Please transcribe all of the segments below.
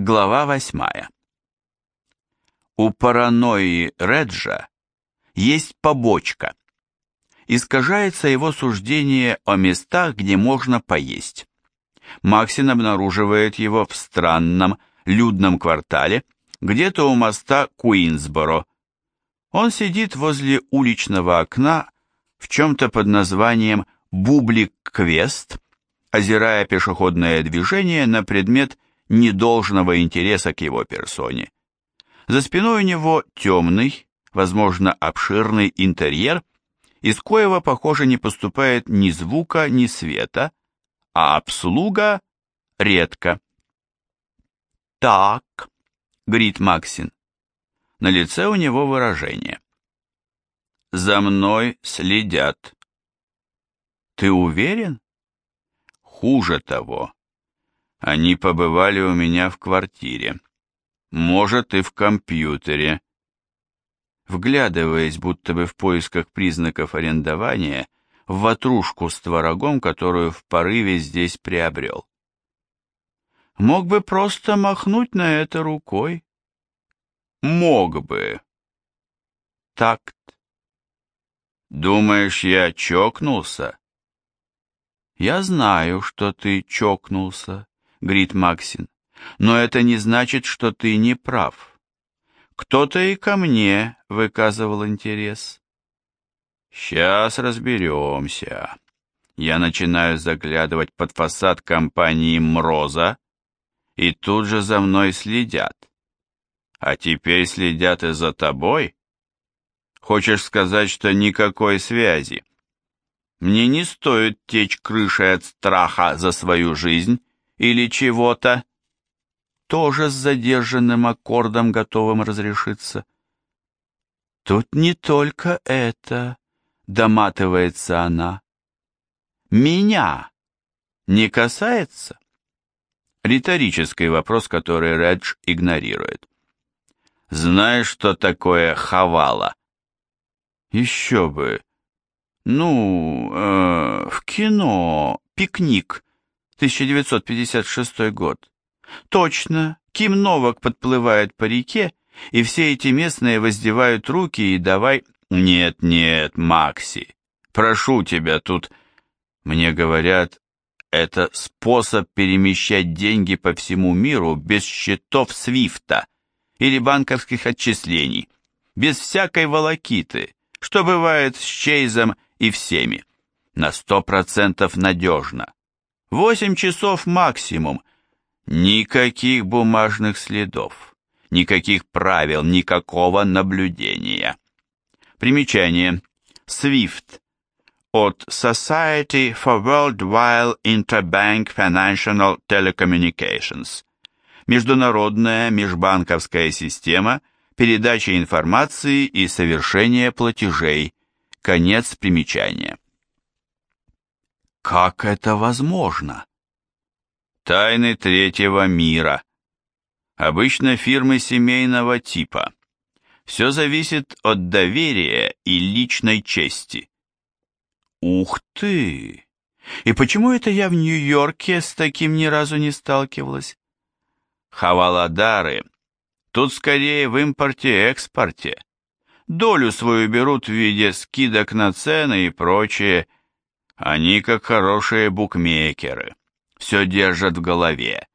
Глава восьмая. У паранойи Реджа есть побочка. Искажается его суждение о местах, где можно поесть. Максин обнаруживает его в странном, людном квартале, где-то у моста Куинсборо. Он сидит возле уличного окна в чем-то под названием «Бублик-квест», озирая пешеходное движение на предмет недолжного интереса к его персоне. За спиной у него темный, возможно, обширный интерьер, из коего, похоже, не поступает ни звука, ни света, а обслуга редко. «Так», — говорит Максин. На лице у него выражение. «За мной следят». «Ты уверен?» «Хуже того. Они побывали у меня в квартире. Может, и в компьютере». Вглядываясь, будто бы в поисках признаков арендования, в ватрушку с творогом, которую в порыве здесь приобрел. Мог бы просто махнуть на это рукой. Мог бы. Такт. Думаешь, я чокнулся? Я знаю, что ты чокнулся, говорит Максин, но это не значит, что ты не прав. Кто-то и ко мне выказывал интерес. Сейчас разберемся. Я начинаю заглядывать под фасад компании «Мроза», и тут же за мной следят. А теперь следят и за тобой? Хочешь сказать, что никакой связи? Мне не стоит течь крышей от страха за свою жизнь или чего-то? Тоже с задержанным аккордом, готовым разрешиться. Тут не только это, доматывается она. Меня не касается? Риторический вопрос, который Редж игнорирует. Знаешь, что такое хавала? Еще бы. Ну, э, в кино «Пикник», 1956 год. Точно, Ким Новак подплывает по реке, и все эти местные воздевают руки и давай... Нет, нет, Макси, прошу тебя тут... Мне говорят, это способ перемещать деньги по всему миру без счетов Свифта или банковских отчислений, без всякой волокиты, что бывает с Чейзом и всеми. На сто процентов надежно. Восемь часов максимум. Никаких бумажных следов, никаких правил, никакого наблюдения. Примечание. SWIFT от Society for Worldwide Interbank Financial Telecommunications. Международная межбанковская система передачи информации и совершения платежей. Конец примечания. Как это возможно? Тайны третьего мира. Обычно фирмы семейного типа. Все зависит от доверия и личной чести. Ух ты! И почему это я в Нью-Йорке с таким ни разу не сталкивалась? Хаваладары тут скорее в импорте-экспорте. Долю свою берут в виде скидок на цены и прочее. Они как хорошие букмекеры. Все держат в голове.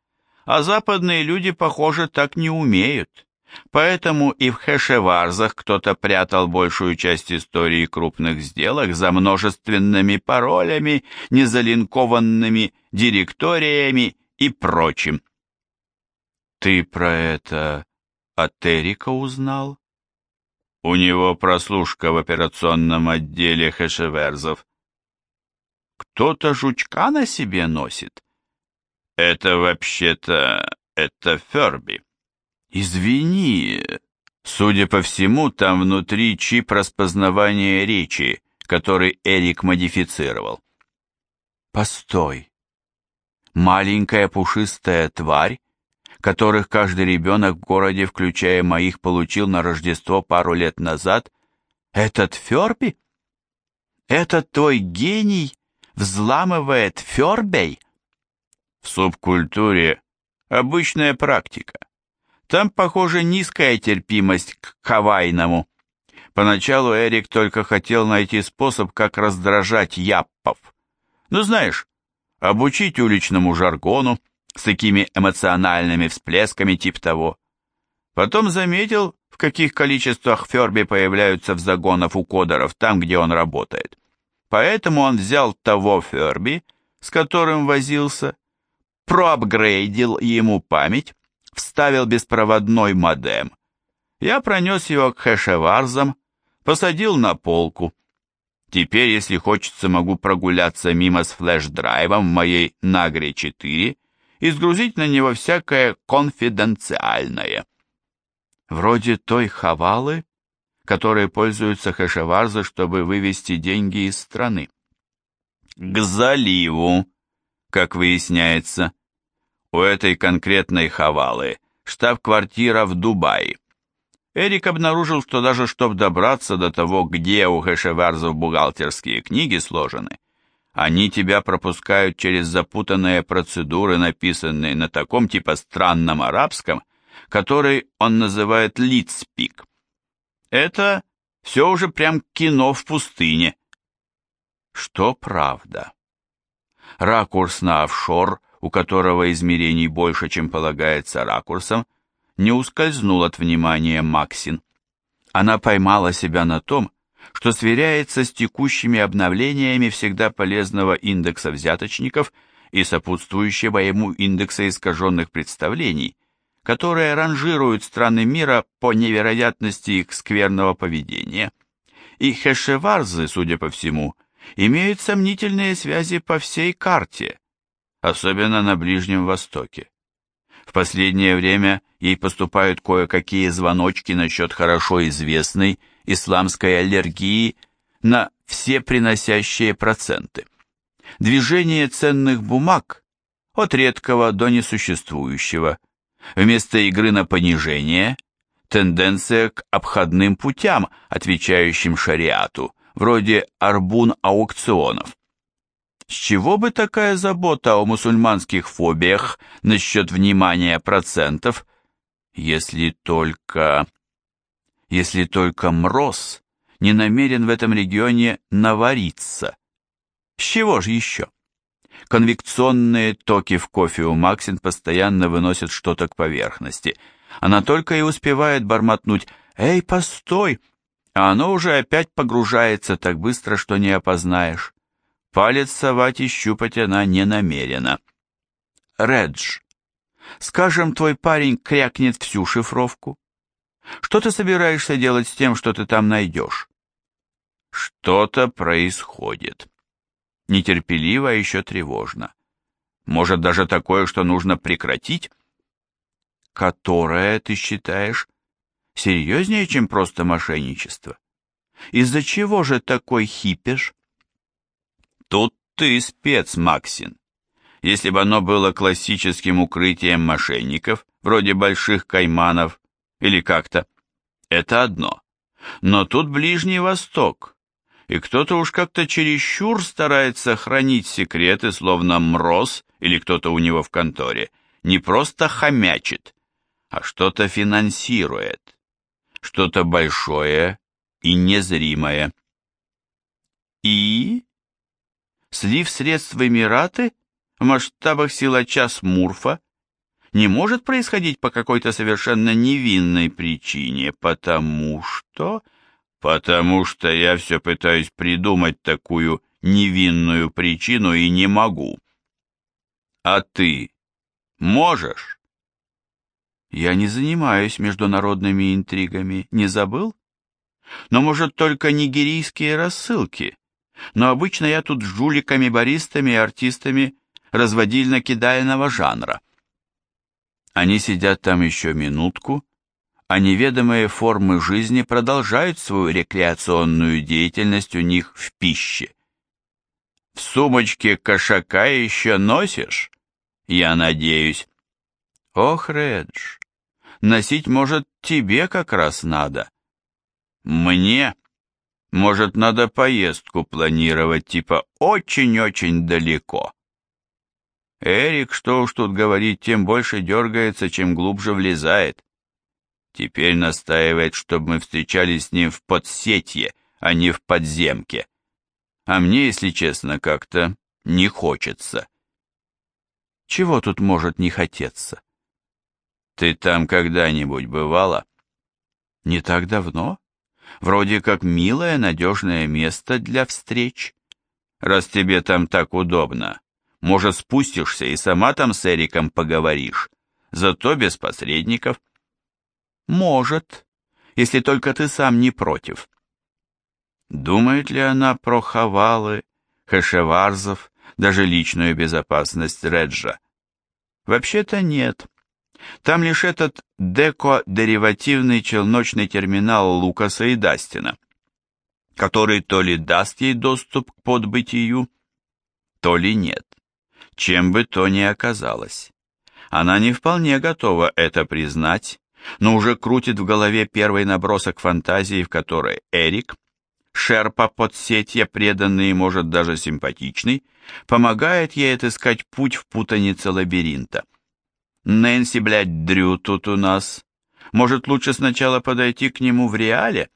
А западные люди, похоже, так не умеют. Поэтому и в Хэшеварзах кто-то прятал большую часть истории крупных сделок за множественными паролями, незалинкованными директориями и прочим. Ты про это от Эрика узнал? У него прослушка в операционном отделе Хэшеверзов. Кто-то жучка на себе носит? Это вообще-то... это Ферби. Извини, судя по всему, там внутри чип распознавания речи, который Эрик модифицировал. Постой. Маленькая пушистая тварь, которых каждый ребенок в городе, включая моих, получил на Рождество пару лет назад, этот Ферби? Этот твой гений взламывает Фербей? В субкультуре Обычная практика. Там, похоже, низкая терпимость к кавайному. Поначалу Эрик только хотел найти способ, как раздражать яппов. Ну, знаешь, обучить уличному жаргону с такими эмоциональными всплесками типа того. Потом заметил, в каких количествах Ферби появляются в загонах у кодеров там, где он работает. Поэтому он взял того Ферби, с которым возился, проапгрейдил ему память, вставил беспроводной модем. Я пронес его к хэшеварзам, посадил на полку. Теперь, если хочется, могу прогуляться мимо с флеш-драйвом в моей Нагре 4 и сгрузить на него всякое конфиденциальное. Вроде той хавалы, которой пользуются хэшеварзы, чтобы вывести деньги из страны. К заливу, как выясняется. У этой конкретной хавалы штаб-квартира в Дубае. Эрик обнаружил, что даже чтобы добраться до того, где у хэшеварзов бухгалтерские книги сложены, они тебя пропускают через запутанные процедуры, написанные на таком типа странном арабском, который он называет литспик. Это все уже прям кино в пустыне. Что правда? Ракурс на офшор, у которого измерений больше, чем полагается ракурсом, не ускользнул от внимания Максин. Она поймала себя на том, что сверяется с текущими обновлениями всегда полезного индекса взяточников и сопутствующего ему индекса искаженных представлений, которые ранжируют страны мира по невероятности их скверного поведения. И хешеварзы, судя по всему, имеют сомнительные связи по всей карте, особенно на Ближнем Востоке. В последнее время ей поступают кое-какие звоночки насчет хорошо известной исламской аллергии на все приносящие проценты. Движение ценных бумаг от редкого до несуществующего. Вместо игры на понижение – тенденция к обходным путям, отвечающим шариату, вроде арбун-аукционов. С чего бы такая забота о мусульманских фобиях насчет внимания процентов, если только... если только Мроз не намерен в этом регионе навариться? С чего же еще? Конвекционные токи в кофе у Максин постоянно выносят что-то к поверхности. Она только и успевает бормотнуть «Эй, постой!» а оно уже опять погружается так быстро, что не опознаешь. Палец совать и щупать она не намерена. Редж, скажем, твой парень крякнет всю шифровку. Что ты собираешься делать с тем, что ты там найдешь? Что-то происходит. Нетерпеливо, а еще тревожно. Может, даже такое, что нужно прекратить? Которое, ты считаешь, серьезнее, чем просто мошенничество. Из-за чего же такой хипеш? Тут ты спец, Максин. Если бы оно было классическим укрытием мошенников, вроде больших кайманов или как-то, это одно. Но тут Ближний Восток, и кто-то уж как-то чересчур старается хранить секреты, словно Мроз или кто-то у него в конторе, не просто хомячит, а что-то финансирует что-то большое и незримое. И? Слив средств в Эмираты в масштабах силача Смурфа не может происходить по какой-то совершенно невинной причине, потому что... Потому что я все пытаюсь придумать такую невинную причину и не могу. А ты можешь? Я не занимаюсь международными интригами, не забыл? Но, может, только нигерийские рассылки. Но обычно я тут с жуликами, баристами и артистами разводильно-кидального жанра. Они сидят там еще минутку, а неведомые формы жизни продолжают свою рекреационную деятельность у них в пище. В сумочке кошака еще носишь? Я надеюсь. Ох, Редж, Носить, может, тебе как раз надо. Мне? Может, надо поездку планировать, типа очень-очень далеко. Эрик, что уж тут говорить, тем больше дергается, чем глубже влезает. Теперь настаивает, чтобы мы встречались с ним в подсетье, а не в подземке. А мне, если честно, как-то не хочется. Чего тут может не хотеться? Ты там когда-нибудь бывала? Не так давно. Вроде как милое, надежное место для встреч. Раз тебе там так удобно, может, спустишься и сама там с Эриком поговоришь, зато без посредников. Может, если только ты сам не против. Думает ли она про Хавалы, Хашеварзов, даже личную безопасность Реджа? Вообще-то нет. Там лишь этот деко-деривативный челночный терминал Лукаса и Дастина, который то ли даст ей доступ к подбытию, то ли нет. Чем бы то ни оказалось. Она не вполне готова это признать, но уже крутит в голове первый набросок фантазии, в которой Эрик, шерпа подсетья, преданный и, может, даже симпатичный, помогает ей отыскать путь в путанице лабиринта. Нэнси, блядь, Дрю тут у нас. Может, лучше сначала подойти к нему в реале?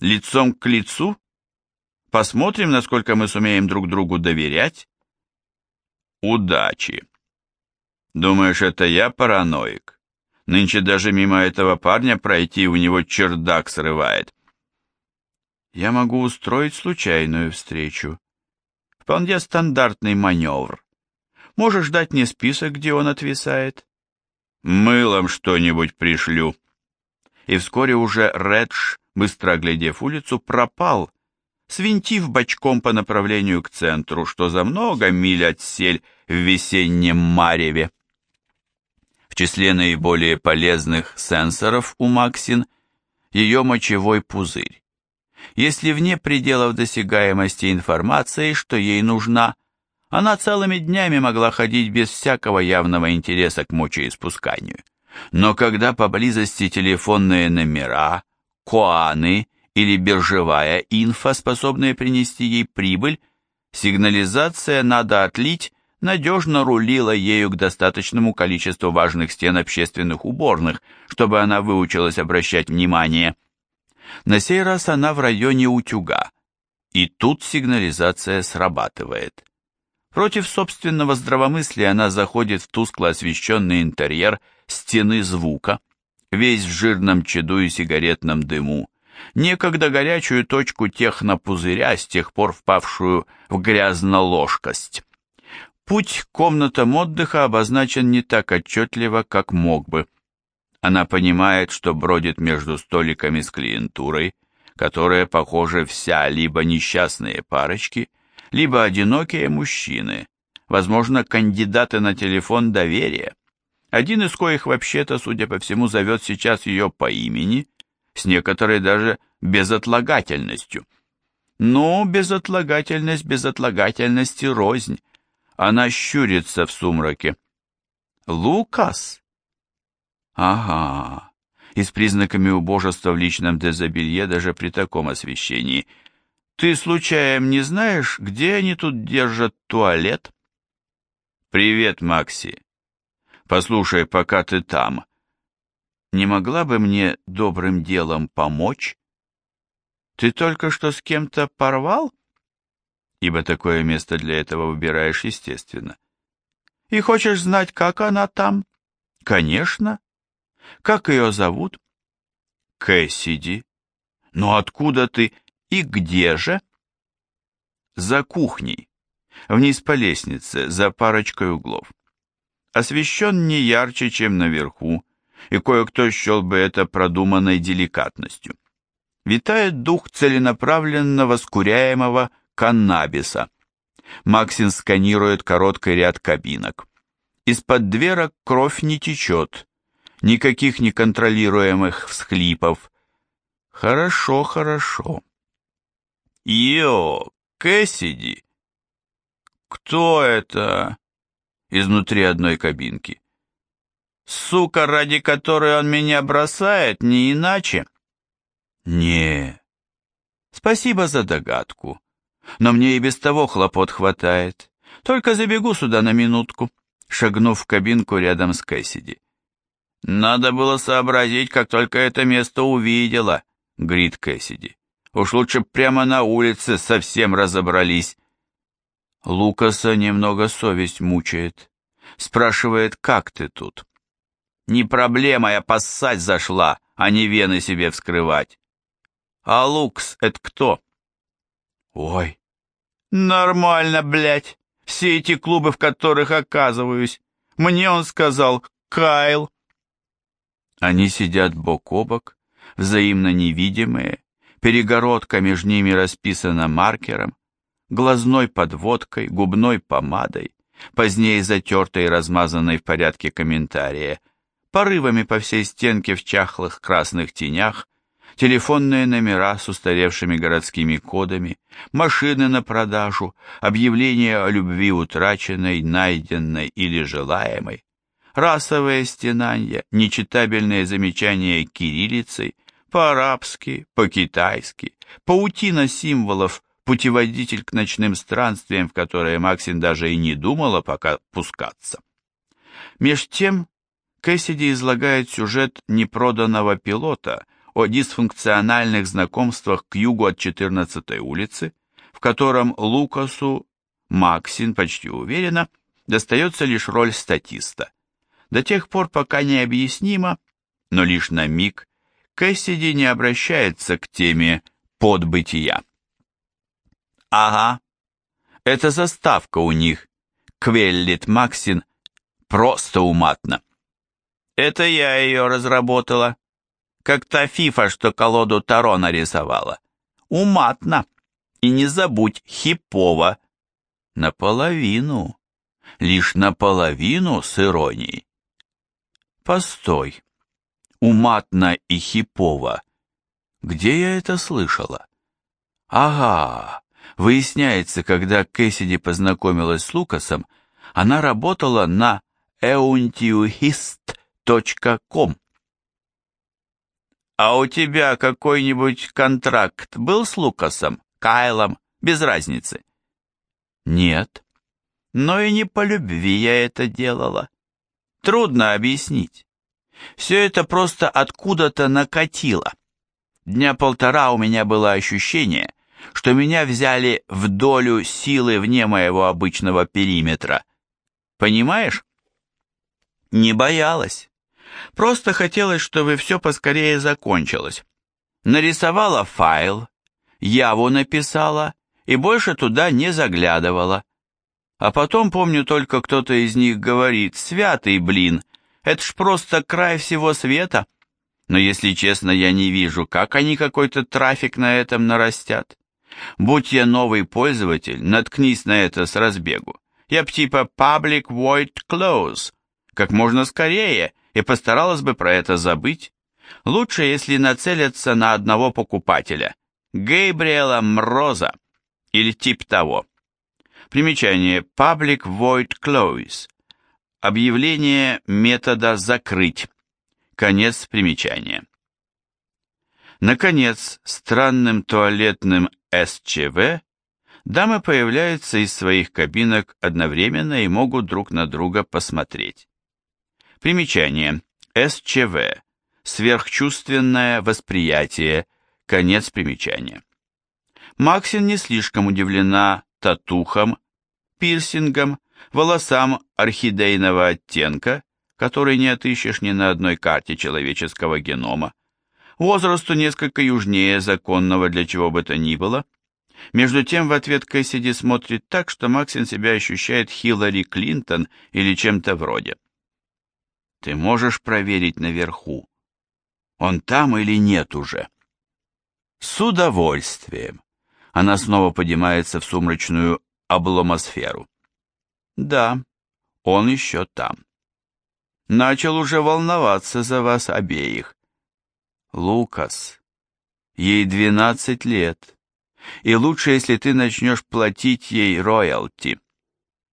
Лицом к лицу? Посмотрим, насколько мы сумеем друг другу доверять? Удачи. Думаешь, это я параноик? Нынче даже мимо этого парня пройти у него чердак срывает. Я могу устроить случайную встречу. Вполне стандартный маневр. Можешь дать мне список, где он отвисает. Мылом что-нибудь пришлю. И вскоре уже Редж, быстро оглядев улицу, пропал, свинтив бочком по направлению к центру, что за много миль от сель в весеннем мареве. Числе наиболее полезных сенсоров у Максин ее мочевой пузырь. Если вне пределов досягаемости информации, что ей нужна, она целыми днями могла ходить без всякого явного интереса к мочеиспусканию. Но когда поблизости телефонные номера, коаны или биржевая инфа, способные принести ей прибыль, сигнализация «надо отлить» надежно рулила ею к достаточному количеству важных стен общественных уборных, чтобы она выучилась обращать внимание. На сей раз она в районе утюга, и тут сигнализация срабатывает. Против собственного здравомыслия она заходит в тускло освещенный интерьер стены звука, весь в жирном чаду и сигаретном дыму, некогда горячую точку технопузыря, с тех пор впавшую в грязно-ложкость. Путь к комнатам отдыха обозначен не так отчетливо, как мог бы. Она понимает, что бродит между столиками с клиентурой, которая, похоже, вся либо несчастные парочки, либо одинокие мужчины, возможно, кандидаты на телефон доверия, один из коих вообще-то, судя по всему, зовет сейчас ее по имени, с некоторой даже безотлагательностью. Но безотлагательность безотлагательности рознь. Она щурится в сумраке. Лукас? Ага. И с признаками убожества в личном дезобелье даже при таком освещении. Ты случаем не знаешь, где они тут держат туалет? Привет, Макси. Послушай, пока ты там, не могла бы мне добрым делом помочь? Ты только что с кем-то порвал? Ибо такое место для этого выбираешь естественно. И хочешь знать, как она там? Конечно. Как ее зовут? Кэссиди. Но откуда ты и где же? За кухней. Вниз по лестнице, за парочкой углов. Освещен не ярче, чем наверху, и кое-кто счел бы это продуманной деликатностью. Витает дух целенаправленного скуряемого каннабиса. Максин сканирует короткий ряд кабинок. Из-под дверок кровь не течет. Никаких неконтролируемых всхлипов. Хорошо, хорошо. Йо, Кэссиди. Кто это? Изнутри одной кабинки. Сука, ради которой он меня бросает, не иначе. Не. Спасибо за догадку но мне и без того хлопот хватает. Только забегу сюда на минутку. шагнув в кабинку рядом с Кэссиди. «Надо было сообразить, как только это место увидела», — говорит Кэссиди. «Уж лучше прямо на улице совсем разобрались». Лукаса немного совесть мучает. Спрашивает, как ты тут? Не проблема, я поссать зашла, а не вены себе вскрывать. А Лукс — это кто? Ой, нормально, блядь. Все эти клубы, в которых оказываюсь. Мне он сказал, Кайл. Они сидят бок о бок, взаимно невидимые, перегородка между ними расписана маркером, глазной подводкой, губной помадой, позднее затертой и размазанной в порядке комментария, порывами по всей стенке в чахлых красных тенях, телефонные номера с устаревшими городскими кодами, машины на продажу, объявления о любви утраченной, найденной или желаемой, расовые стенания, нечитабельные замечания кириллицей, по-арабски, по-китайски, паутина символов, путеводитель к ночным странствиям, в которые Максин даже и не думала пока пускаться. Меж тем, Кэссиди излагает сюжет непроданного пилота о дисфункциональных знакомствах к югу от 14-й улицы, в котором Лукасу, Максин почти уверенно, достается лишь роль статиста. До тех пор, пока не объяснимо, но лишь на миг, Кэссиди не обращается к теме подбытия. Ага, это заставка у них, квеллит Максин, просто уматно. Это я ее разработала, как та фифа, что колоду Таро нарисовала. Уматно. И не забудь, хипово. Наполовину. Лишь наполовину с иронией. Постой. Уматно и хипово. Где я это слышала? Ага, Выясняется, когда Кэссиди познакомилась с Лукасом, она работала на euntiuhist.com. «А у тебя какой-нибудь контракт был с Лукасом, Кайлом, без разницы?» «Нет. Но и не по любви я это делала. Трудно объяснить. Все это просто откуда-то накатило. Дня полтора у меня было ощущение, что меня взяли в долю силы вне моего обычного периметра. Понимаешь? Не боялась. Просто хотелось, чтобы все поскорее закончилось. Нарисовала файл, яву написала и больше туда не заглядывала. А потом, помню, только кто-то из них говорит, «Святый, блин, это ж просто край всего света». Но, если честно, я не вижу, как они какой-то трафик на этом нарастят. Будь я новый пользователь, наткнись на это с разбегу. Я б типа public void close, как можно скорее, и постаралась бы про это забыть. Лучше, если нацелиться на одного покупателя, Гейбриэла Мроза, или тип того. Примечание public void close. Объявление метода закрыть. Конец примечания. Наконец, странным туалетным СЧВ дамы появляются из своих кабинок одновременно и могут друг на друга посмотреть. Примечание. СЧВ. Сверхчувственное восприятие. Конец примечания. Максин не слишком удивлена татухам, пирсингам, волосам орхидейного оттенка, который не отыщешь ни на одной карте человеческого генома, возрасту несколько южнее законного для чего бы то ни было. Между тем в ответ Кэссиди смотрит так, что Максин себя ощущает Хиллари Клинтон или чем-то вроде. Ты можешь проверить наверху, он там или нет уже? С удовольствием. Она снова поднимается в сумрачную обломосферу. Да, он еще там. Начал уже волноваться за вас обеих. Лукас, ей двенадцать лет, и лучше, если ты начнешь платить ей роялти.